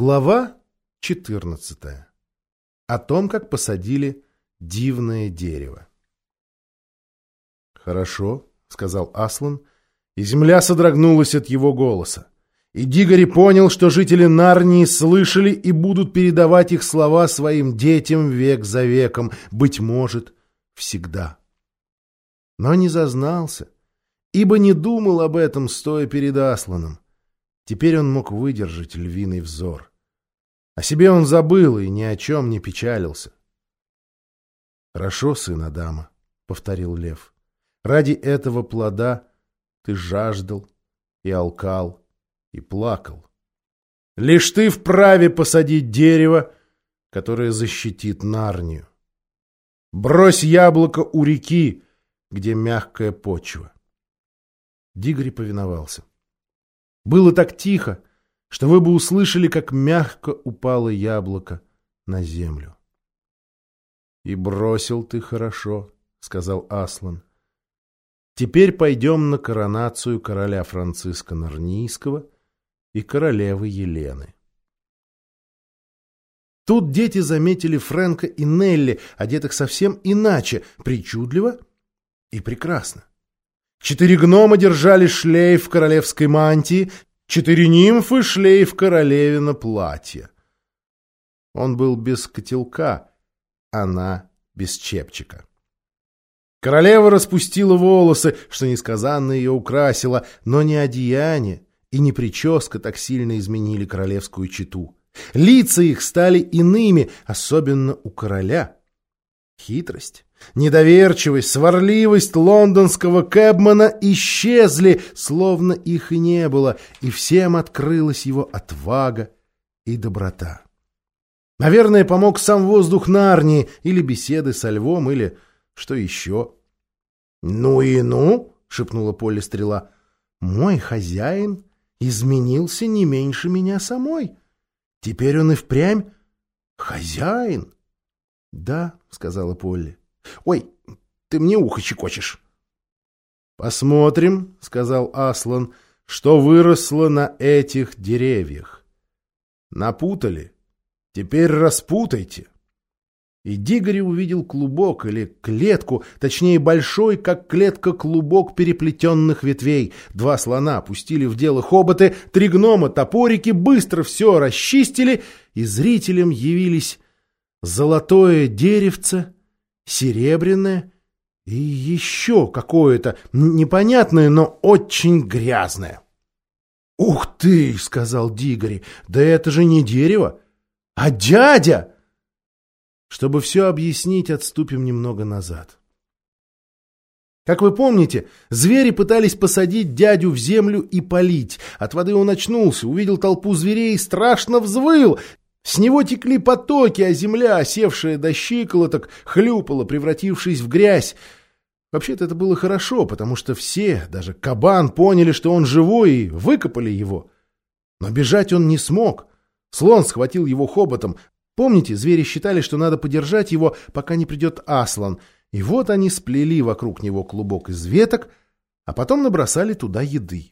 Глава 14. О том, как посадили дивное дерево. «Хорошо», — сказал Аслан, и земля содрогнулась от его голоса. И Дигори понял, что жители Нарнии слышали и будут передавать их слова своим детям век за веком, быть может, всегда. Но не зазнался, ибо не думал об этом, стоя перед Асланом. Теперь он мог выдержать львиный взор. О себе он забыл и ни о чем не печалился. «Хорошо, сын Адама», — повторил лев. «Ради этого плода ты жаждал и алкал и плакал. Лишь ты вправе посадить дерево, которое защитит Нарнию. Брось яблоко у реки, где мягкая почва». Дигри повиновался. Было так тихо, что вы бы услышали, как мягко упало яблоко на землю. — И бросил ты хорошо, — сказал Аслан. — Теперь пойдем на коронацию короля Франциска Нарнийского и королевы Елены. Тут дети заметили Фрэнка и Нелли, одетых совсем иначе, причудливо и прекрасно. Четыре гнома держали шлейф королевской мантии, четыре нимфы — шлейф королевина платья. Он был без котелка, она без чепчика. Королева распустила волосы, что несказанно ее украсило, но не одеяние и не прическа так сильно изменили королевскую чету. Лица их стали иными, особенно у короля. Хитрость, Недоверчивость, сварливость лондонского кэбмана исчезли, словно их и не было, и всем открылась его отвага и доброта. Наверное, помог сам воздух Нарнии, или беседы со львом, или что еще. — Ну и ну, — шепнула Полли Стрела, — мой хозяин изменился не меньше меня самой. Теперь он и впрямь хозяин. — Да, — сказала Полли. Ой, ты мне ухо щекочешь. Посмотрим, сказал Аслан, что выросло на этих деревьях. Напутали? Теперь распутайте. И Дигори увидел клубок или клетку, точнее большой, как клетка, клубок переплетенных ветвей. Два слона пустили в дело хоботы, три гнома топорики, быстро все расчистили, и зрителям явились золотое деревце серебряное и еще какое-то непонятное, но очень грязное. «Ух ты!» — сказал Дигори. «Да это же не дерево, а дядя!» Чтобы все объяснить, отступим немного назад. Как вы помните, звери пытались посадить дядю в землю и полить. От воды он очнулся, увидел толпу зверей и страшно взвыл. С него текли потоки, а земля, осевшая до щиколоток, хлюпала, превратившись в грязь. Вообще-то это было хорошо, потому что все, даже кабан, поняли, что он живой, и выкопали его. Но бежать он не смог. Слон схватил его хоботом. Помните, звери считали, что надо подержать его, пока не придет Аслан. И вот они сплели вокруг него клубок из веток, а потом набросали туда еды.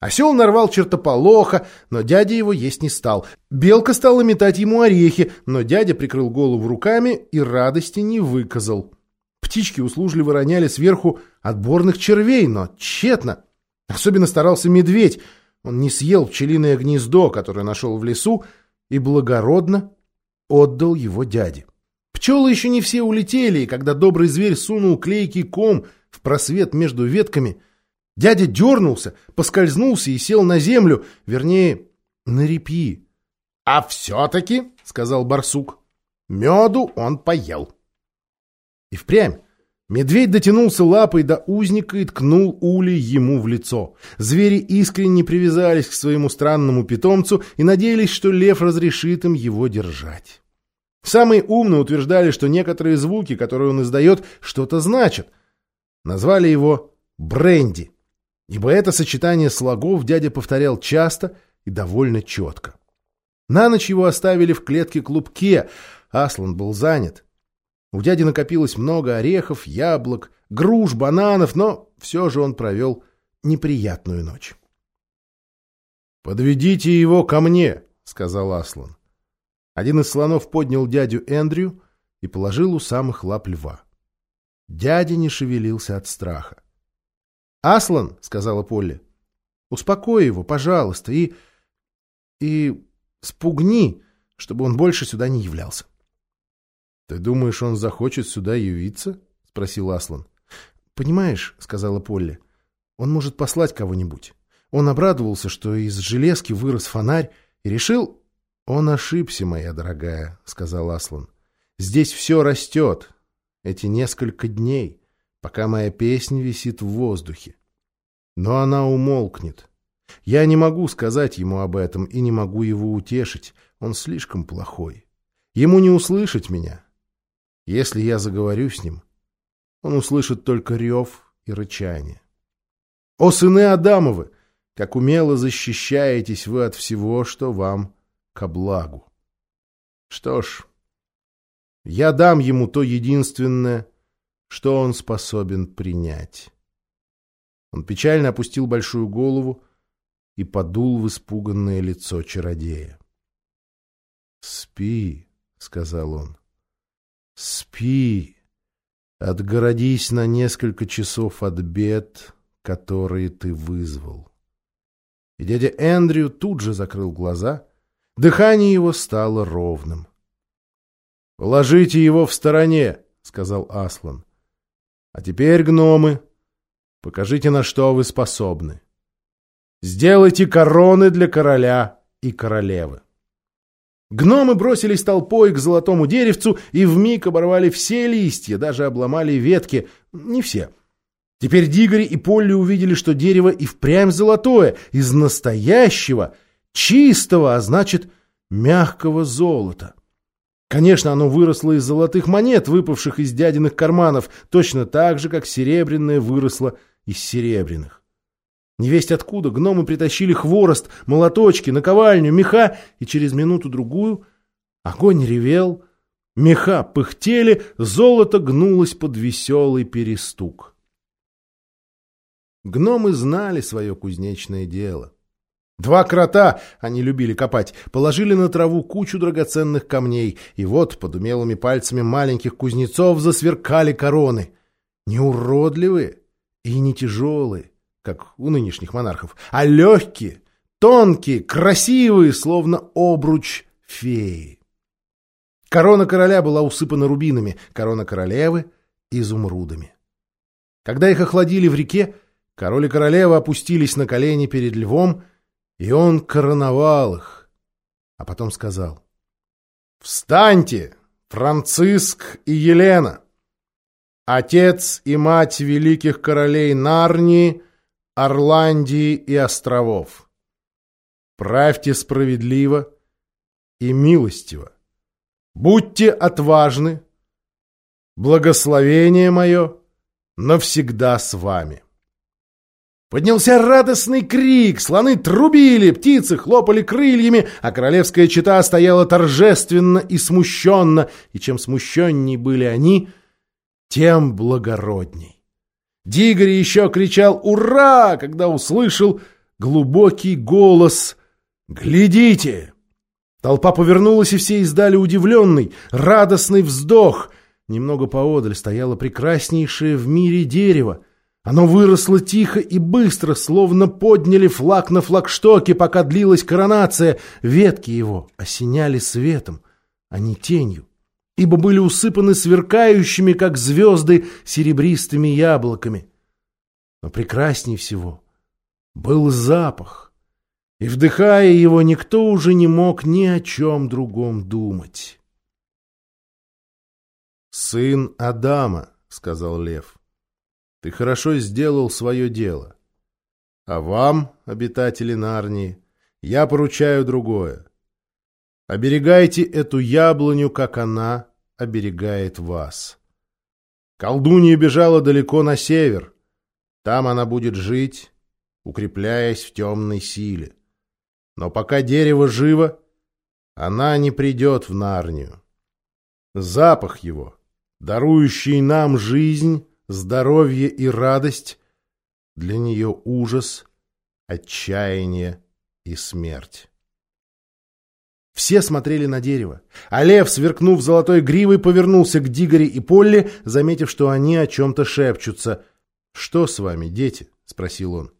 Осел нарвал чертополоха, но дядя его есть не стал. Белка стала метать ему орехи, но дядя прикрыл голову руками и радости не выказал. Птички услужливо роняли сверху отборных червей, но тщетно. Особенно старался медведь. Он не съел пчелиное гнездо, которое нашел в лесу, и благородно отдал его дяде. Пчелы еще не все улетели, и когда добрый зверь сунул клейкий ком в просвет между ветками — Дядя дернулся, поскользнулся и сел на землю, вернее, на репьи. — А все-таки, — сказал барсук, — меду он поел. И впрямь. Медведь дотянулся лапой до узника и ткнул улей ему в лицо. Звери искренне привязались к своему странному питомцу и надеялись, что лев разрешит им его держать. Самые умные утверждали, что некоторые звуки, которые он издает, что-то значат. Назвали его Бренди ибо это сочетание слогов дядя повторял часто и довольно четко. На ночь его оставили в клетке-клубке, Аслан был занят. У дяди накопилось много орехов, яблок, груш, бананов, но все же он провел неприятную ночь. «Подведите его ко мне», — сказал Аслан. Один из слонов поднял дядю Эндрю и положил у самых лап льва. Дядя не шевелился от страха. «Аслан», — сказала Полли, — «успокой его, пожалуйста, и... и спугни, чтобы он больше сюда не являлся». «Ты думаешь, он захочет сюда явиться?» — спросил Аслан. «Понимаешь», — сказала Полли, — «он может послать кого-нибудь. Он обрадовался, что из железки вырос фонарь, и решил...» «Он ошибся, моя дорогая», — сказал Аслан. «Здесь все растет. Эти несколько дней, пока моя песня висит в воздухе. Но она умолкнет. Я не могу сказать ему об этом и не могу его утешить. Он слишком плохой. Ему не услышать меня. Если я заговорю с ним, он услышит только рев и рычание. О, сыны Адамовы! Как умело защищаетесь вы от всего, что вам ко благу. Что ж, я дам ему то единственное, что он способен принять. Он печально опустил большую голову и подул в испуганное лицо чародея. «Спи», — сказал он, — «спи, отгородись на несколько часов от бед, которые ты вызвал». И дядя Эндрю тут же закрыл глаза, дыхание его стало ровным. «Положите его в стороне», — сказал Аслан. «А теперь, гномы, Покажите, на что вы способны. Сделайте короны для короля и королевы. Гномы бросились толпой к золотому деревцу и вмиг оборвали все листья, даже обломали ветки. Не все. Теперь Дигори и Полли увидели, что дерево и впрямь золотое, из настоящего, чистого, а значит, мягкого золота. Конечно, оно выросло из золотых монет, выпавших из дядиных карманов, точно так же, как серебряное выросло из серебряных. Невесть откуда гномы притащили хворост, молоточки, наковальню, меха, и через минуту-другую огонь ревел, меха пыхтели, золото гнулось под веселый перестук. Гномы знали свое кузнечное дело. Два крота, они любили копать, положили на траву кучу драгоценных камней, и вот под умелыми пальцами маленьких кузнецов засверкали короны. Не уродливые и не тяжелые, как у нынешних монархов, а легкие, тонкие, красивые, словно обруч феи. Корона короля была усыпана рубинами, корона королевы — изумрудами. Когда их охладили в реке, король и королева опустились на колени перед львом — и он короновал их, а потом сказал, «Встаньте, Франциск и Елена, отец и мать великих королей Нарнии, Орландии и островов. Правьте справедливо и милостиво, будьте отважны, благословение мое навсегда с вами». Поднялся радостный крик, слоны трубили, птицы хлопали крыльями, а королевская чета стояла торжественно и смущенно, и чем смущенней были они, тем благородней. Дигори еще кричал «Ура!», когда услышал глубокий голос «Глядите!». Толпа повернулась, и все издали удивленный, радостный вздох. Немного поодаль стояло прекраснейшее в мире дерево, оно выросло тихо и быстро, словно подняли флаг на флагштоке, пока длилась коронация. Ветки его осеняли светом, а не тенью, ибо были усыпаны сверкающими, как звезды, серебристыми яблоками. Но прекрасней всего был запах, и, вдыхая его, никто уже не мог ни о чем другом думать. «Сын Адама», — сказал лев. Ты хорошо сделал свое дело. А вам, обитатели Нарнии, я поручаю другое. Оберегайте эту яблоню, как она оберегает вас. Колдунья бежала далеко на север. Там она будет жить, укрепляясь в темной силе. Но пока дерево живо, она не придет в Нарнию. Запах его, дарующий нам жизнь, здоровье и радость, для нее ужас, отчаяние и смерть. Все смотрели на дерево. А лев, сверкнув золотой гривой, повернулся к Дигоре и Полли, заметив, что они о чем-то шепчутся. — Что с вами, дети? — спросил он.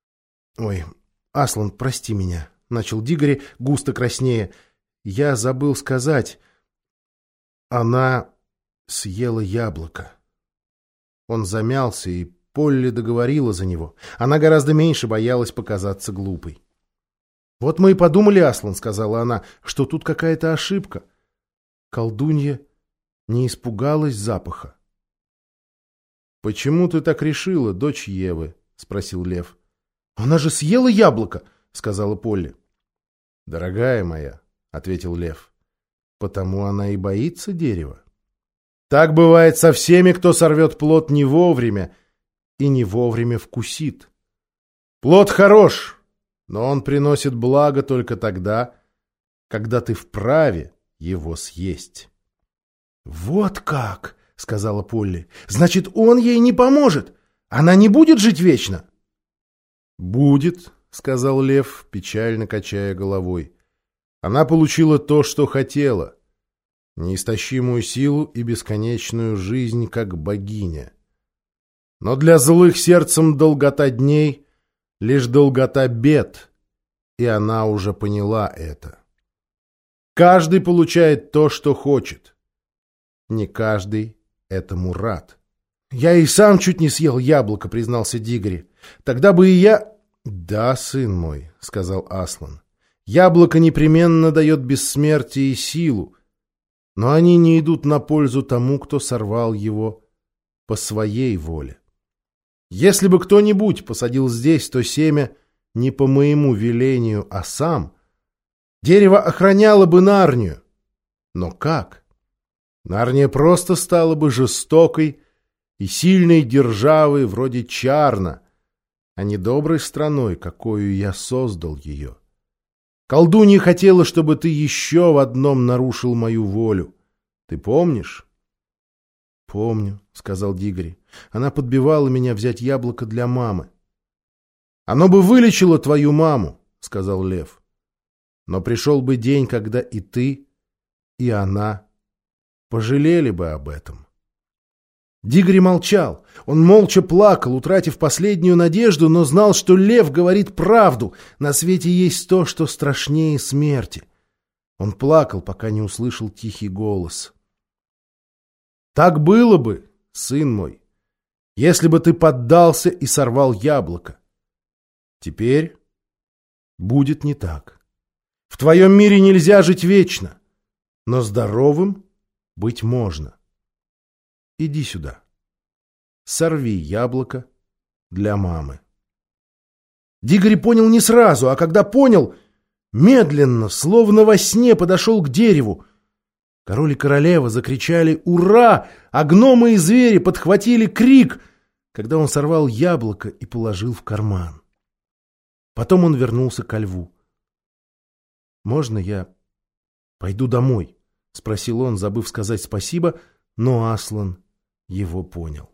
— Ой, Аслан, прости меня, — начал Дигори, густо краснее. — Я забыл сказать. Она съела яблоко. Он замялся, и Полли договорила за него. Она гораздо меньше боялась показаться глупой. — Вот мы и подумали, Аслан, — сказала она, — что тут какая-то ошибка. Колдунья не испугалась запаха. — Почему ты так решила, дочь Евы? — спросил Лев. — Она же съела яблоко, — сказала Полли. — Дорогая моя, — ответил Лев, — потому она и боится дерева. Так бывает со всеми, кто сорвет плод не вовремя и не вовремя вкусит. Плод хорош, но он приносит благо только тогда, когда ты вправе его съесть. — Вот как! — сказала Полли. — Значит, он ей не поможет! Она не будет жить вечно? — Будет, — сказал Лев, печально качая головой. Она получила то, что хотела. Неистощимую силу и бесконечную жизнь, как богиня. Но для злых сердцем долгота дней — лишь долгота бед, и она уже поняла это. Каждый получает то, что хочет. Не каждый этому рад. «Я и сам чуть не съел яблоко», — признался Дигори. «Тогда бы и я...» «Да, сын мой», — сказал Аслан. «Яблоко непременно дает бессмертие и силу, но они не идут на пользу тому, кто сорвал его по своей воле. Если бы кто-нибудь посадил здесь то семя не по моему велению, а сам, дерево охраняло бы Нарнию. Но как? Нарния просто стала бы жестокой и сильной державой вроде Чарна, а не доброй страной, какую я создал ее. Колдунья хотела, чтобы ты еще в одном нарушил мою волю. Ты помнишь? — Помню, — сказал Дигори. Она подбивала меня взять яблоко для мамы. — Оно бы вылечило твою маму, — сказал Лев. Но пришел бы день, когда и ты, и она пожалели бы об этом. Дигри молчал. Он молча плакал, утратив последнюю надежду, но знал, что лев говорит правду. На свете есть то, что страшнее смерти. Он плакал, пока не услышал тихий голос. «Так было бы, сын мой, если бы ты поддался и сорвал яблоко. Теперь будет не так. В твоем мире нельзя жить вечно, но здоровым быть можно. Иди сюда. Сорви яблоко для мамы. Дигори понял не сразу, а когда понял, медленно, словно во сне, подошел к дереву, Король и королева закричали «Ура!», а гномы и звери подхватили крик, когда он сорвал яблоко и положил в карман. Потом он вернулся ко льву. «Можно я пойду домой?» — спросил он, забыв сказать спасибо, но Аслан его понял.